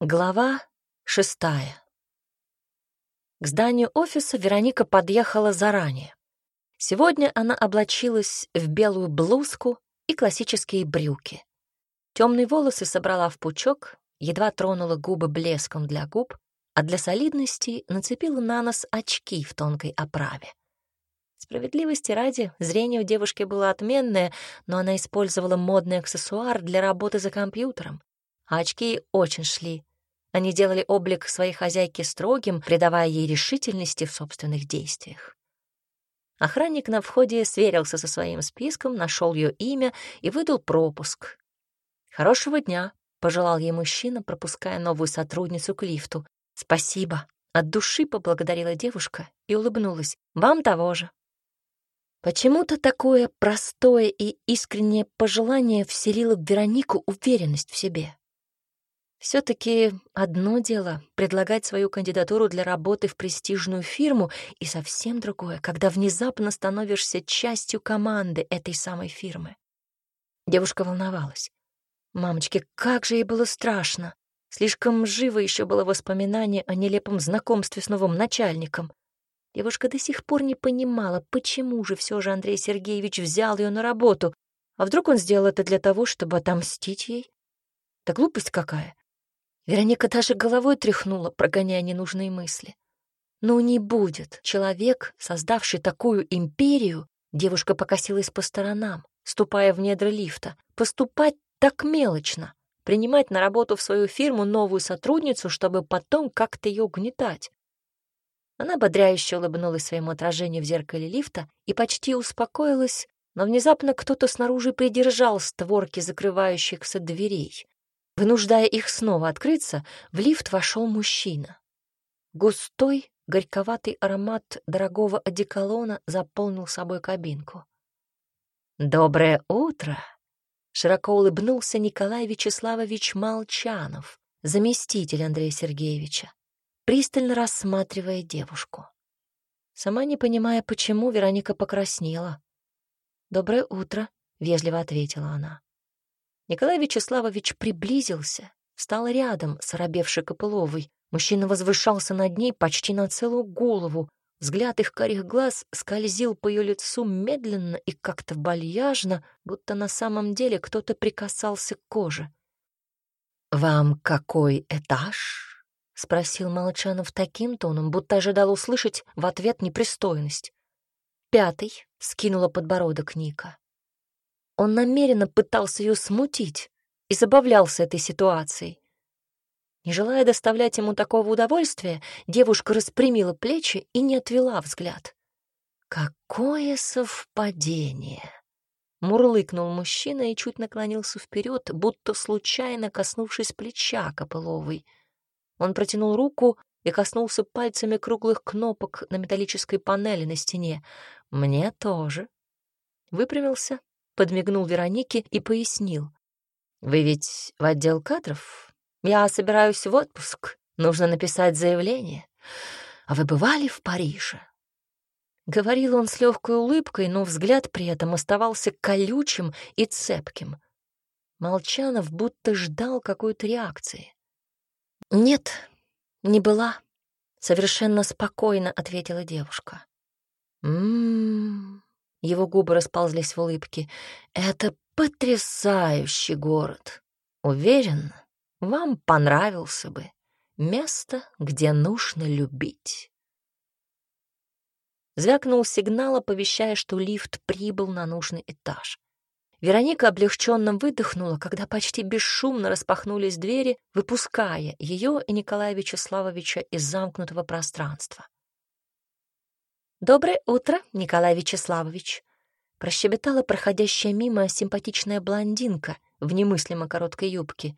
Глава шестая. К зданию офиса Вероника подъехала заранее. Сегодня она облачилась в белую блузку и классические брюки. Темные волосы собрала в пучок, едва тронула губы блеском для губ, а для солидности нацепила на нос очки в тонкой оправе. Справедливости ради, зрение у девушки было отменное, но она использовала модный аксессуар для работы за компьютером а очки очень шли. Они делали облик своей хозяйки строгим, придавая ей решительности в собственных действиях. Охранник на входе сверился со своим списком, нашел ее имя и выдал пропуск. «Хорошего дня», — пожелал ей мужчина, пропуская новую сотрудницу к лифту. «Спасибо». От души поблагодарила девушка и улыбнулась. «Вам того же». Почему-то такое простое и искреннее пожелание вселило в Веронику уверенность в себе. Все-таки одно дело — предлагать свою кандидатуру для работы в престижную фирму, и совсем другое, когда внезапно становишься частью команды этой самой фирмы. Девушка волновалась. Мамочке, как же ей было страшно. Слишком живо еще было воспоминание о нелепом знакомстве с новым начальником. Девушка до сих пор не понимала, почему же все же Андрей Сергеевич взял ее на работу, а вдруг он сделал это для того, чтобы отомстить ей? Да глупость какая. Вероника даже головой тряхнула, прогоняя ненужные мысли. «Ну не будет человек, создавший такую империю», девушка покосилась по сторонам, ступая в недра лифта, поступать так мелочно, принимать на работу в свою фирму новую сотрудницу, чтобы потом как-то ее угнетать. Она ободряюще улыбнулась своему отражению в зеркале лифта и почти успокоилась, но внезапно кто-то снаружи придержал створки закрывающихся дверей. Вынуждая их снова открыться, в лифт вошел мужчина. Густой, горьковатый аромат дорогого одеколона заполнил собой кабинку. «Доброе утро!» — широко улыбнулся Николай Вячеславович Молчанов, заместитель Андрея Сергеевича, пристально рассматривая девушку. Сама не понимая, почему, Вероника покраснела. «Доброе утро», — вежливо ответила она. Николай Вячеславович приблизился, встал рядом с оробевшей Копыловой. Мужчина возвышался над ней почти на целую голову. Взгляд их карих глаз скользил по ее лицу медленно и как-то вальяжно, будто на самом деле кто-то прикасался к коже. «Вам какой этаж?» — спросил Молчанов таким тоном, будто ожидал услышать в ответ непристойность. «Пятый», — скинула подбородок Ника. Он намеренно пытался ее смутить и забавлялся этой ситуацией. Не желая доставлять ему такого удовольствия, девушка распрямила плечи и не отвела взгляд. «Какое совпадение!» Мурлыкнул мужчина и чуть наклонился вперед, будто случайно коснувшись плеча Копыловой. Он протянул руку и коснулся пальцами круглых кнопок на металлической панели на стене. «Мне тоже». Выпрямился подмигнул Веронике и пояснил. «Вы ведь в отдел кадров? Я собираюсь в отпуск. Нужно написать заявление. А вы бывали в Париже?» Говорил он с легкой улыбкой, но взгляд при этом оставался колючим и цепким. Молчанов будто ждал какой-то реакции. «Нет, не была», — совершенно спокойно ответила девушка. «М-м-м», его губы расползлись в улыбке. «Это потрясающий город. Уверен, вам понравился бы. Место, где нужно любить». Звякнул сигнал, оповещая, что лифт прибыл на нужный этаж. Вероника облегченно выдохнула, когда почти бесшумно распахнулись двери, выпуская ее и Николая Вячеславовича из замкнутого пространства. «Доброе утро, Николай Вячеславович!» Прощебетала проходящая мимо симпатичная блондинка в немыслимо короткой юбке.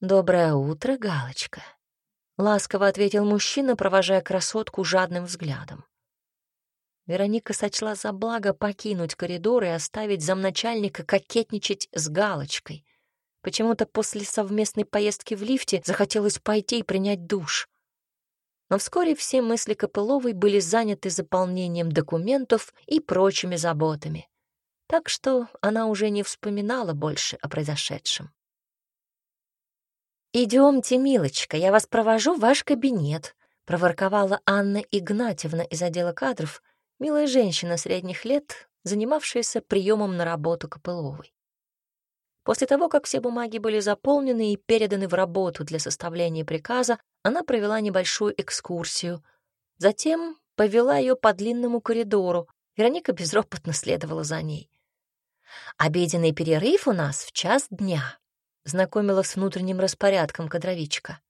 «Доброе утро, Галочка!» Ласково ответил мужчина, провожая красотку жадным взглядом. Вероника сочла за благо покинуть коридор и оставить замначальника кокетничать с Галочкой. Почему-то после совместной поездки в лифте захотелось пойти и принять душ. Но вскоре все мысли Копыловой были заняты заполнением документов и прочими заботами. Так что она уже не вспоминала больше о произошедшем. «Идемте, милочка, я вас провожу в ваш кабинет», — проворковала Анна Игнатьевна из отдела кадров, милая женщина средних лет, занимавшаяся приемом на работу Копыловой. После того, как все бумаги были заполнены и переданы в работу для составления приказа, она провела небольшую экскурсию. Затем повела ее по длинному коридору. Вероника безропотно следовала за ней. «Обеденный перерыв у нас в час дня», — знакомила с внутренним распорядком кадровичка.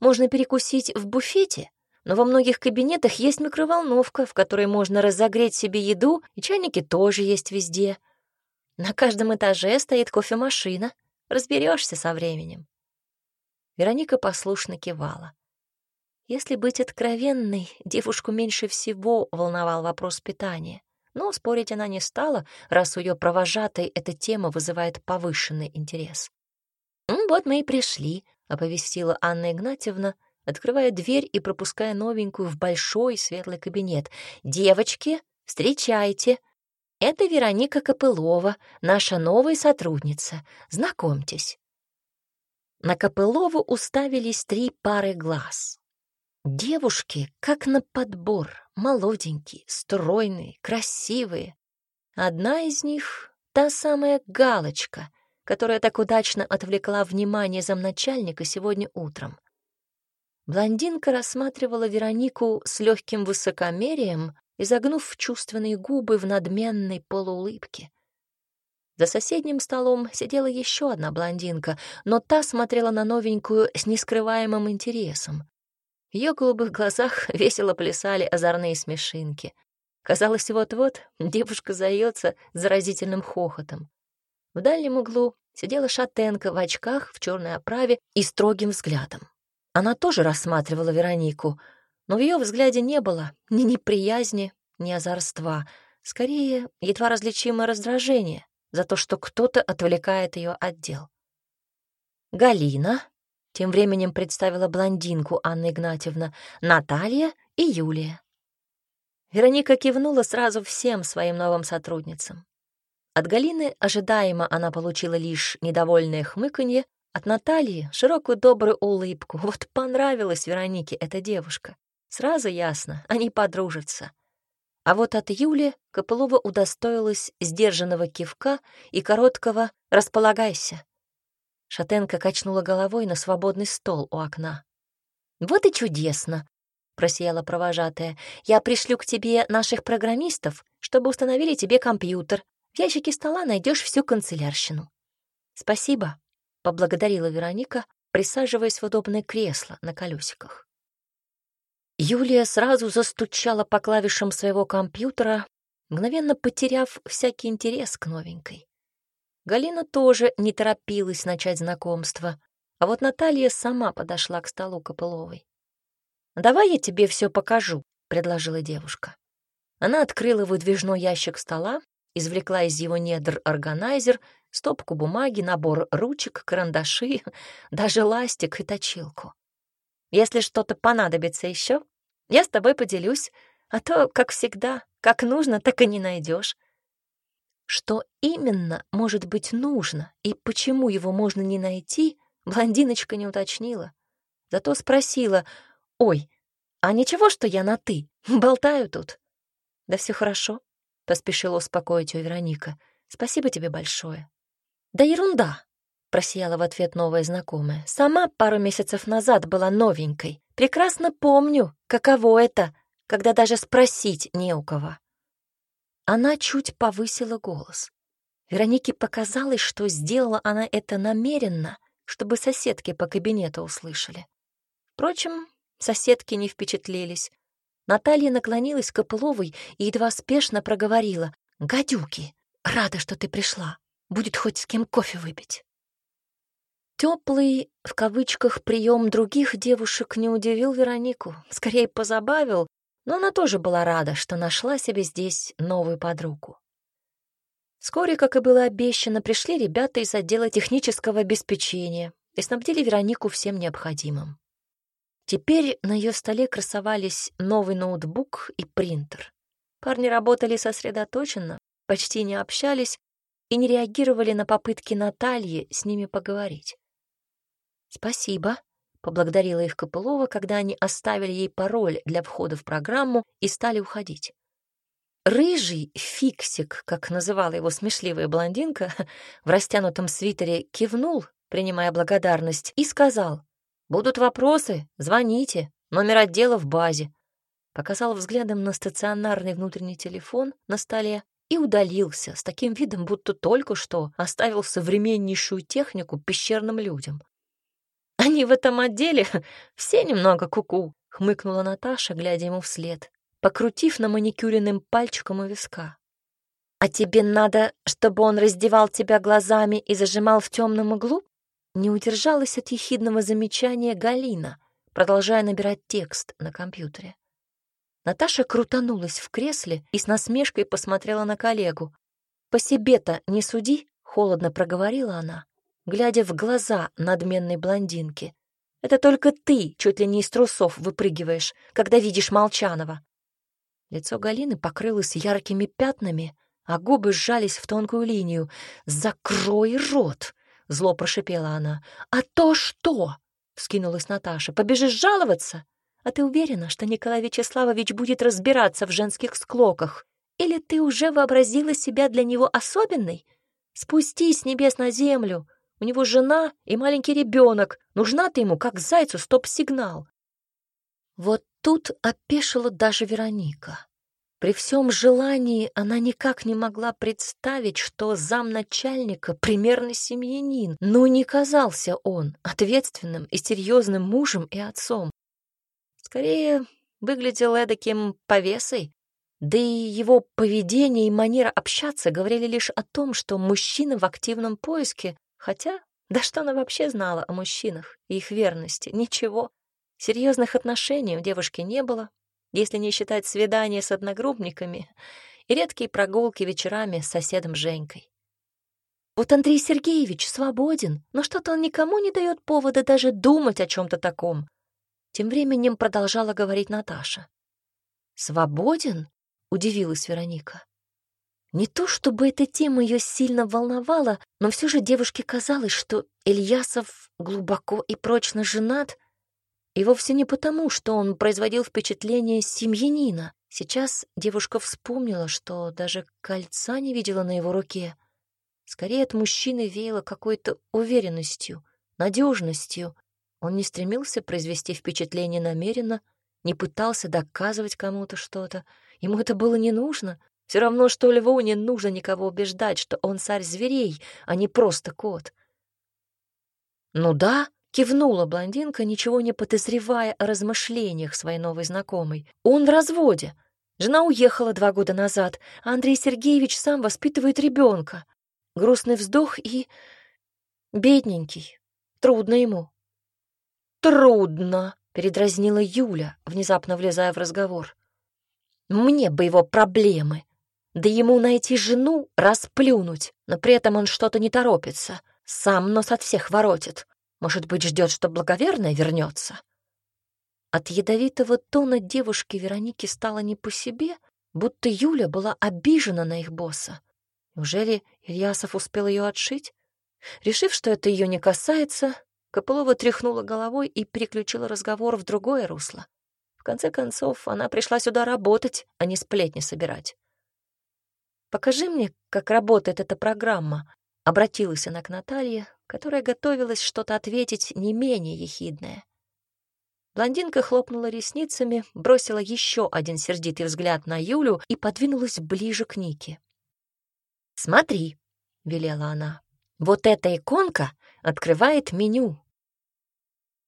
«Можно перекусить в буфете, но во многих кабинетах есть микроволновка, в которой можно разогреть себе еду, и чайники тоже есть везде. На каждом этаже стоит кофемашина. Разберешься со временем. Вероника послушно кивала. Если быть откровенной, девушку меньше всего волновал вопрос питания. Но спорить она не стала, раз у ее провожатой эта тема вызывает повышенный интерес. «Ну, «Вот мы и пришли», — оповестила Анна Игнатьевна, открывая дверь и пропуская новенькую в большой светлый кабинет. «Девочки, встречайте, это Вероника Копылова, наша новая сотрудница. Знакомьтесь». На Копылову уставились три пары глаз. Девушки, как на подбор, молоденькие, стройные, красивые. Одна из них — та самая Галочка, которая так удачно отвлекла внимание замначальника сегодня утром. Блондинка рассматривала Веронику с легким высокомерием, изогнув чувственные губы в надменной полуулыбке. За соседним столом сидела еще одна блондинка, но та смотрела на новенькую с нескрываемым интересом. В ее голубых глазах весело плясали озорные смешинки. Казалось, вот-вот девушка зальется заразительным хохотом. В дальнем углу сидела шатенка в очках, в черной оправе и строгим взглядом. Она тоже рассматривала Веронику — но в ее взгляде не было ни неприязни, ни озорства, скорее, едва различимое раздражение за то, что кто-то отвлекает ее от дел. «Галина», — тем временем представила блондинку Анна Игнатьевна, «Наталья и Юлия». Вероника кивнула сразу всем своим новым сотрудницам. От Галины ожидаемо она получила лишь недовольное хмыканье, от Натальи — широкую добрую улыбку. Вот понравилась Веронике эта девушка. Сразу ясно, они подружатся. А вот от Юли Копылова удостоилась сдержанного кивка и короткого «располагайся». Шатенка качнула головой на свободный стол у окна. «Вот и чудесно!» — просияла провожатая. «Я пришлю к тебе наших программистов, чтобы установили тебе компьютер. В ящике стола найдешь всю канцелярщину». «Спасибо», — поблагодарила Вероника, присаживаясь в удобное кресло на колесиках. Юлия сразу застучала по клавишам своего компьютера, мгновенно потеряв всякий интерес к новенькой. Галина тоже не торопилась начать знакомство, а вот Наталья сама подошла к столу Копыловой. «Давай я тебе все покажу», — предложила девушка. Она открыла выдвижной ящик стола, извлекла из его недр органайзер, стопку бумаги, набор ручек, карандаши, даже ластик и точилку. Если что-то понадобится еще, я с тобой поделюсь, а то, как всегда, как нужно, так и не найдешь. Что именно может быть нужно и почему его можно не найти, блондиночка не уточнила. Зато спросила, «Ой, а ничего, что я на «ты»? Болтаю тут». «Да все хорошо», — поспешила успокоить ее Вероника. «Спасибо тебе большое». «Да ерунда», — просияла в ответ новая знакомая. «Сама пару месяцев назад была новенькой. Прекрасно помню, каково это, когда даже спросить не у кого». Она чуть повысила голос. Веронике показалось, что сделала она это намеренно, чтобы соседки по кабинету услышали. Впрочем, соседки не впечатлились. Наталья наклонилась к Копыловой и едва спешно проговорила. «Гадюки, рада, что ты пришла. Будет хоть с кем кофе выпить». Теплый, в кавычках, прием других девушек не удивил Веронику, скорее позабавил, но она тоже была рада, что нашла себе здесь новую подругу. Вскоре, как и было обещано, пришли ребята из отдела технического обеспечения и снабдили Веронику всем необходимым. Теперь на ее столе красовались новый ноутбук и принтер. Парни работали сосредоточенно, почти не общались и не реагировали на попытки Натальи с ними поговорить. «Спасибо», — поблагодарила их Копылова, когда они оставили ей пароль для входа в программу и стали уходить. Рыжий фиксик, как называла его смешливая блондинка, в растянутом свитере кивнул, принимая благодарность, и сказал, «Будут вопросы, звоните, номер отдела в базе». Показал взглядом на стационарный внутренний телефон на столе и удалился с таким видом, будто только что оставил современнейшую технику пещерным людям. «Они в этом отделе все немного куку», -ку, — хмыкнула Наташа, глядя ему вслед, покрутив на маникюренным пальчиком у виска. «А тебе надо, чтобы он раздевал тебя глазами и зажимал в темном углу?» Не удержалась от ехидного замечания Галина, продолжая набирать текст на компьютере. Наташа крутанулась в кресле и с насмешкой посмотрела на коллегу. «По себе-то не суди», — холодно проговорила она, глядя в глаза надменной блондинки. «Это только ты чуть ли не из трусов выпрыгиваешь, когда видишь Молчанова». Лицо Галины покрылось яркими пятнами, а губы сжались в тонкую линию. «Закрой рот!» — зло прошипела она. «А то что?» — вскинулась Наташа. «Побежишь жаловаться?» А ты уверена, что Николай Вячеславович будет разбираться в женских склоках? Или ты уже вообразила себя для него особенной? Спустись с небес на землю. У него жена и маленький ребенок. Нужна ты ему, как зайцу, стоп-сигнал. Вот тут опешила даже Вероника. При всем желании она никак не могла представить, что замначальника примерный семьянин, но не казался он ответственным и серьезным мужем и отцом. Скорее, выглядел эдаким повесой, да и его поведение и манера общаться говорили лишь о том, что мужчина в активном поиске, хотя, да что она вообще знала о мужчинах и их верности? Ничего. Серьезных отношений у девушки не было, если не считать свидания с одногруппниками и редкие прогулки вечерами с соседом Женькой. Вот Андрей Сергеевич свободен, но что-то он никому не дает повода даже думать о чем-то таком. Тем временем продолжала говорить Наташа. «Свободен?» — удивилась Вероника. Не то чтобы эта тема ее сильно волновала, но все же девушке казалось, что Ильясов глубоко и прочно женат, и вовсе не потому, что он производил впечатление семьянина. Сейчас девушка вспомнила, что даже кольца не видела на его руке. Скорее от мужчины веяло какой-то уверенностью, надежностью, он не стремился произвести впечатление намеренно, не пытался доказывать кому-то что-то. Ему это было не нужно. Все равно, что льву не нужно никого убеждать, что он царь зверей, а не просто кот. «Ну да», — кивнула блондинка, ничего не подозревая о размышлениях своей новой знакомой. «Он в разводе. Жена уехала два года назад, а Андрей Сергеевич сам воспитывает ребенка. Грустный вздох и... бедненький. Трудно ему трудно», — передразнила Юля, внезапно влезая в разговор. «Мне бы его проблемы. Да ему найти жену, расплюнуть, но при этом он что-то не торопится. Сам нос от всех воротит. Может быть, ждет, что благоверная вернется. От ядовитого тона девушки Вероники стало не по себе, будто Юля была обижена на их босса. Неужели Ильясов успел ее отшить? Решив, что это ее не касается, Копылова тряхнула головой и переключила разговор в другое русло. В конце концов, она пришла сюда работать, а не сплетни собирать. «Покажи мне, как работает эта программа», — обратилась она к Наталье, которая готовилась что-то ответить не менее ехидное. Блондинка хлопнула ресницами, бросила еще один сердитый взгляд на Юлю и подвинулась ближе к Нике. «Смотри», — велела она, — «вот эта иконка открывает меню.